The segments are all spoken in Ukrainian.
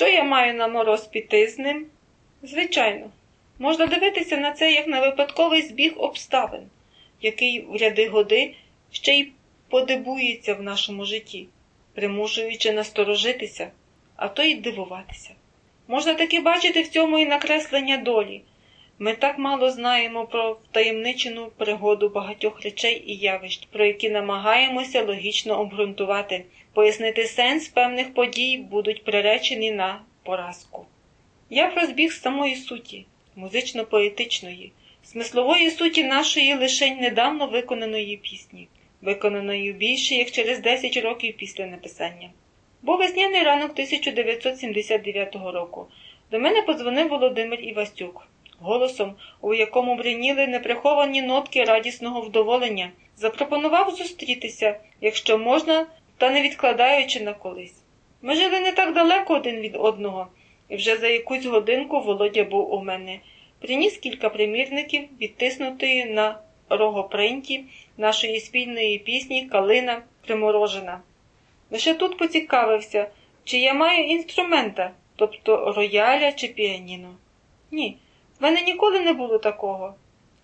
Що я маю на мороз піти з ним? Звичайно, можна дивитися на це як на випадковий збіг обставин, який в ряди годи ще й подибується в нашому житті, примушуючи насторожитися, а то й дивуватися. Можна таки бачити в цьому і накреслення долі. Ми так мало знаємо про втаємничену пригоду багатьох речей і явищ, про які намагаємося логічно обґрунтувати, пояснити сенс певних подій будуть приречені на поразку. Я про збіг самої суті, музично-поетичної, смислової суті нашої лише недавно виконаної пісні, виконаної більше як через 10 років після написання. Був весняний ранок 1979 року. До мене подзвонив Володимир Івасюк, голосом, у якому бриніли неприховані нотки радісного вдоволення, запропонував зустрітися, якщо можна, та не відкладаючи на колись. Ми жили не так далеко один від одного, і вже за якусь годинку Володя був у мене. Приніс кілька примірників, відтиснутої на рогопринті нашої спільної пісні Калина приморожена. Лише тут поцікавився, чи я маю інструмента, тобто рояля чи піаніно. Ні, в мене ніколи не було такого.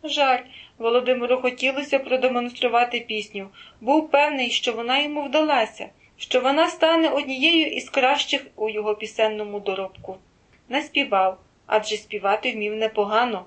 Жаль, Володимиру хотілося продемонструвати пісню. Був певний, що вона йому вдалася, що вона стане однією із кращих у його пісенному доробку. Не співав, адже співати вмів непогано.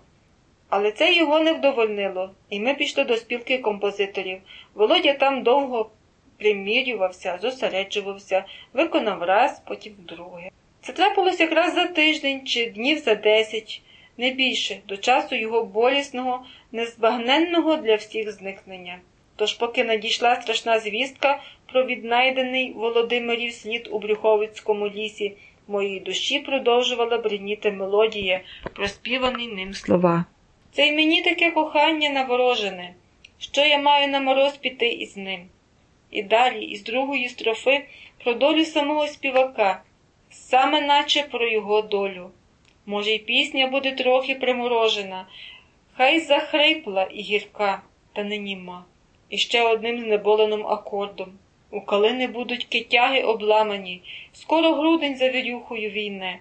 Але це його не вдовольнило, і ми пішли до спілки композиторів. Володя там довго примірювався, зосереджувався, виконав раз, потім друге. Це трапилось якраз за тиждень чи днів за десять, не більше, до часу його болісного, незбагненного для всіх зникнення. Тож, поки надійшла страшна звістка про віднайдений Володимирів слід у Брюховицькому лісі, в моїй душі продовжувала бриніти мелодія, проспівані ним слова. Це й мені таке кохання наворожене, що я маю на мороз піти із ним. І далі, із другої строфи, про долю самого співака, саме наче про його долю. Може, й пісня буде трохи приморожена, хай захрипла і гірка, та не німа. І ще одним знеболеним акордом. У калини будуть китяги обламані, скоро грудень за вірюхою війне.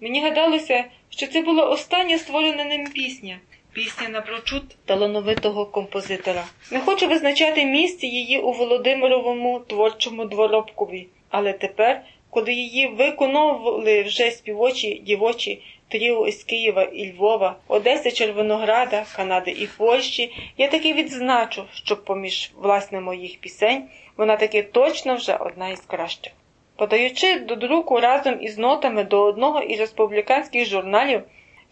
Мені гадалося, що це була остання створена ним пісня, пісня напрочуд талановитого композитора. Не хочу визначати місце її у Володимировому творчому дворобкові, але тепер, коли її виконували вже співочі дівочі тріо із Києва і Львова, Одеси, Червонограда, Канади і Польщі, я таки відзначу, що поміж власне моїх пісень вона таки точно вже одна із кращих. Подаючи до друку разом із нотами до одного із республіканських журналів,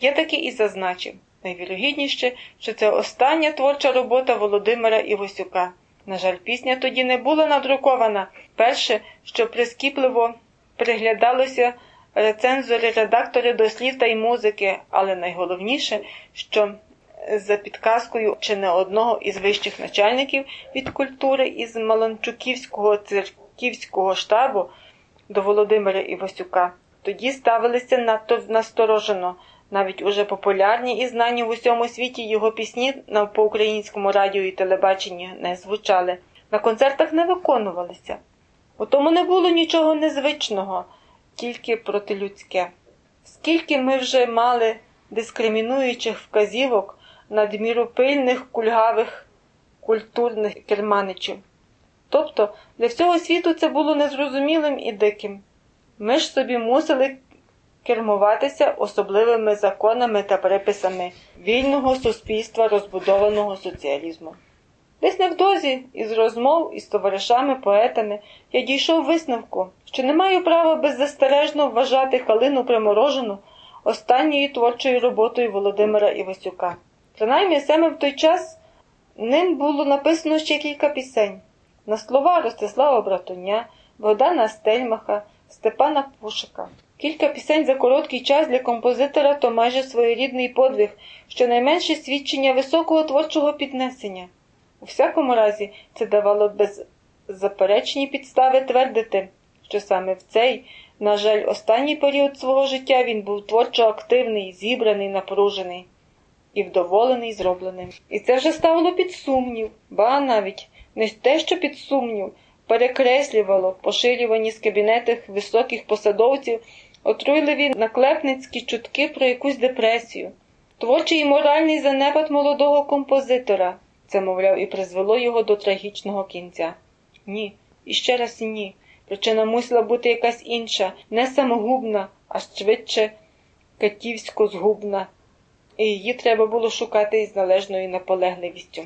я таки і зазначив найвірогідніше, що це остання творча робота Володимира Івосюка. На жаль, пісня тоді не була надрукована. Перше, що прискіпливо приглядалося рецензори, редактори до слів та й музики, але найголовніше, що за підказкою чи не одного із вищих начальників від культури із Маланчуківського церківського штабу до Володимира Івасюка, тоді ставилися надто насторожено. Навіть уже популярні і знані в усьому світі його пісні на по українському радіо і телебаченні не звучали, на концертах не виконувалися. У тому не було нічого незвичного, тільки протилюдське. Скільки ми вже мали дискримінуючих вказівок надміру пильних, кульгавих культурних керманичів. Тобто для всього світу це було незрозумілим і диким. Ми ж собі мусили кермуватися особливими законами та приписами вільного суспільства розбудованого соціалізму. Десь невдовзі із розмов із товаришами, поетами я дійшов висновку, що не маю права беззастережно вважати калину приморожену останньою творчою роботою Володимира Івасюка. Принаймні саме в той час ним було написано ще кілька пісень на слова Ростислава Братуня, Богдана Стельмаха, Степана Пушика. Кілька пісень за короткий час для композитора то майже своєрідний подвиг, щонайменше свідчення високого творчого піднесення. У всякому разі, це давало беззаперечні підстави твердити, що саме в цей, на жаль, останній період свого життя він був творчо активний, зібраний, напружений і вдоволений зробленим. І це вже ставило під сумнів, ба навіть не те, що під сумнів, перекреслювало поширювані з кабінетів високих посадовців отруйливі наклепницькі чутки про якусь депресію, творчий і моральний занепад молодого композитора. Це, мовляв, і призвело його до трагічного кінця. Ні, і ще раз ні. Причина мусила бути якась інша, не самогубна, а швидше катівсько згубна, і її треба було шукати із належною наполегливістю.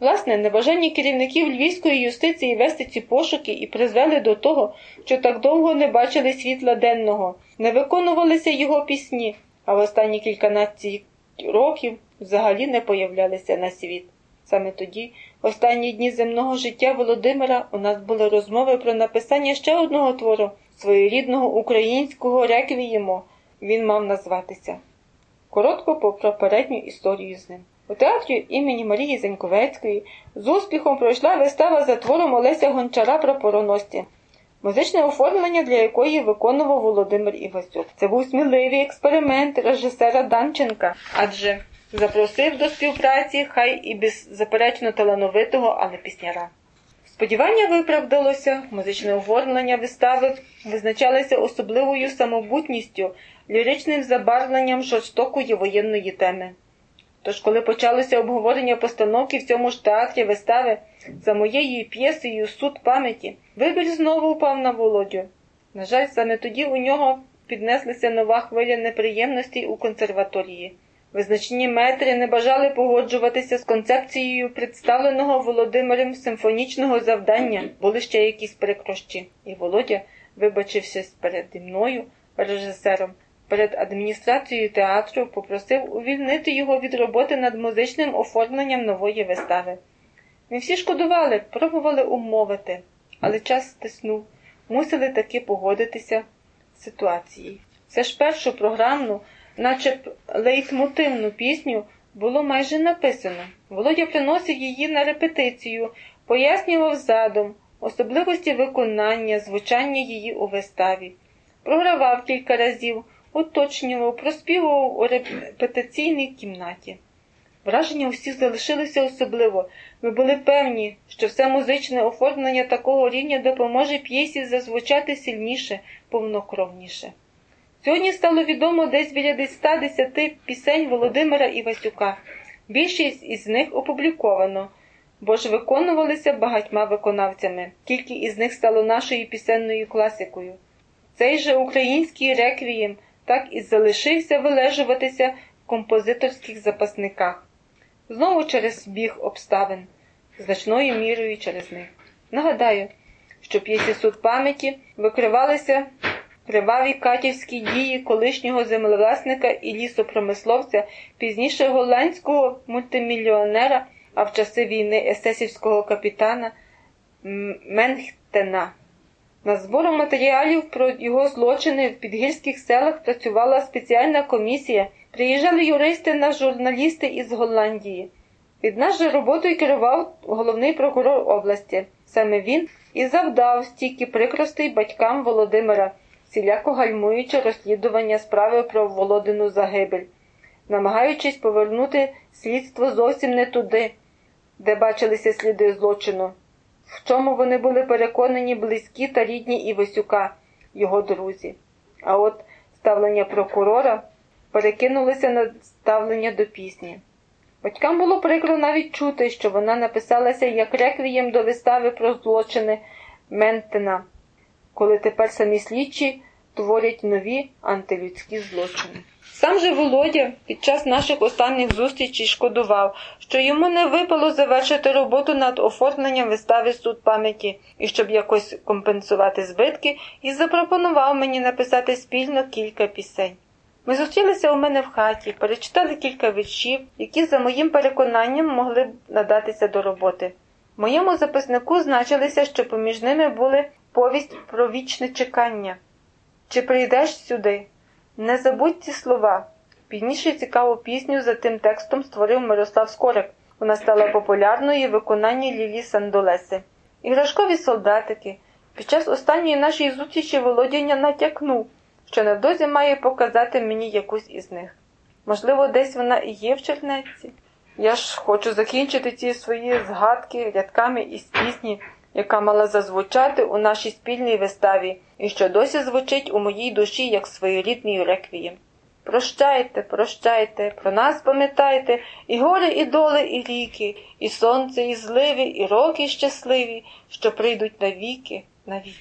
Власне, небажання керівників львівської юстиції вести ці пошуки і призвели до того, що так довго не бачили світла денного, не виконувалися його пісні, а в останні кільканадцять років взагалі не появлялися на світ. Саме тоді, в останні дні земного життя Володимира, у нас були розмови про написання ще одного твору своєрідного українського реквієму. Він мав назватися. Коротко про попередню історію з ним. У театрі імені Марії Зеньковецької з успіхом пройшла вистава за твором Олеся Гончара про пороності, музичне оформлення, для якої виконував Володимир Івасюк. Це був сміливий експеримент режисера Данченка, адже запросив до співпраці хай і беззаперечно талановитого, але пісняра. Сподівання виправдалося, музичне оформлення вистави визначалося особливою самобутністю, ліричним забарвленням жорстокої воєнної теми. Тож, коли почалося обговорення постановки в цьому ж театрі вистави за моєю п'єсою Суд пам'яті, вибір знову впав на володю. На жаль, саме тоді у нього піднеслася нова хвиля неприємностей у консерваторії. Визначні метри не бажали погоджуватися з концепцією представленого Володимирем симфонічного завдання, були ще якісь прикрощі, і Володя вибачився переді мною, режисером, перед адміністрацією театру, попросив увільнити його від роботи над музичним оформленням нової вистави. Ми всі шкодували, пробували умовити, але час стиснув, мусили таки погодитися з ситуацією. Це ж першу програмну наче б лейтмотивну пісню було майже написано. Володя приносив її на репетицію, пояснював задум, особливості виконання, звучання її у виставі, програвав кілька разів, уточнював, проспівував у репетиційній кімнаті. Враження усіх залишилося особливо. Ми були певні, що все музичне оформлення такого рівня допоможе п'єсі зазвучати сильніше, повнокровніше. Сьогодні стало відомо десь біля 110 пісень Володимира Івасюка. Більшість із них опубліковано, бо ж виконувалися багатьма виконавцями. Кілька із них стало нашою пісенною класикою. Цей же український реквієм так і залишився вилежуватися в композиторських запасниках. Знову через біг обставин, значною мірою через них. Нагадаю, що п'єсі суд пам'яті викривалися криваві катівські дії колишнього землевласника і лісопромисловця, пізніше голландського мультимільйонера, а в часи війни есесівського капітана Менхтена. Над збором матеріалів про його злочини в підгірських селах працювала спеціальна комісія. Приїжджали юристи на журналісти із Голландії. Від нас же роботою керував головний прокурор області. Саме він і завдав стільки прикростей батькам Володимира всіляко гальмуючи розслідування справи про Володину загибель, намагаючись повернути слідство зовсім не туди, де бачилися сліди злочину, в чому вони були переконані близькі та рідні Івасюка, його друзі. А от ставлення прокурора перекинулося на ставлення до пісні. Батькам було прикро навіть чути, що вона написалася як реквієм до вистави про злочини Ментена коли тепер самі слідчі творять нові антилюдські злочини. Сам же Володя під час наших останніх зустрічей шкодував, що йому не випало завершити роботу над оформленням вистави суд пам'яті і щоб якось компенсувати збитки, і запропонував мені написати спільно кілька пісень. Ми зустрілися у мене в хаті, перечитали кілька віршів, які, за моїм переконанням, могли б надатися до роботи. В моєму записнику значилися, що поміж ними були повість про вічне чекання. Чи прийдеш сюди? Не забудь ці слова. Пізніше цікаву пісню за тим текстом створив Мирослав Скорик. Вона стала популярною в виконанні Лілі Сандолеси. Іграшкові солдатики. Під час останньої нашої зустрічі Володіння натякнув, що невдовзі має показати мені якусь із них. Можливо, десь вона і є в Чернеці. Я ж хочу закінчити ці свої згадки рядками із пісні яка мала зазвучати у нашій спільній виставі і що досі звучить у моїй душі як своєрідний реквієм. Прощайте, прощайте, про нас пам'ятайте, і гори, і доли, і ріки, і сонце, і зливи, і роки щасливі, що прийдуть навіки, навіки.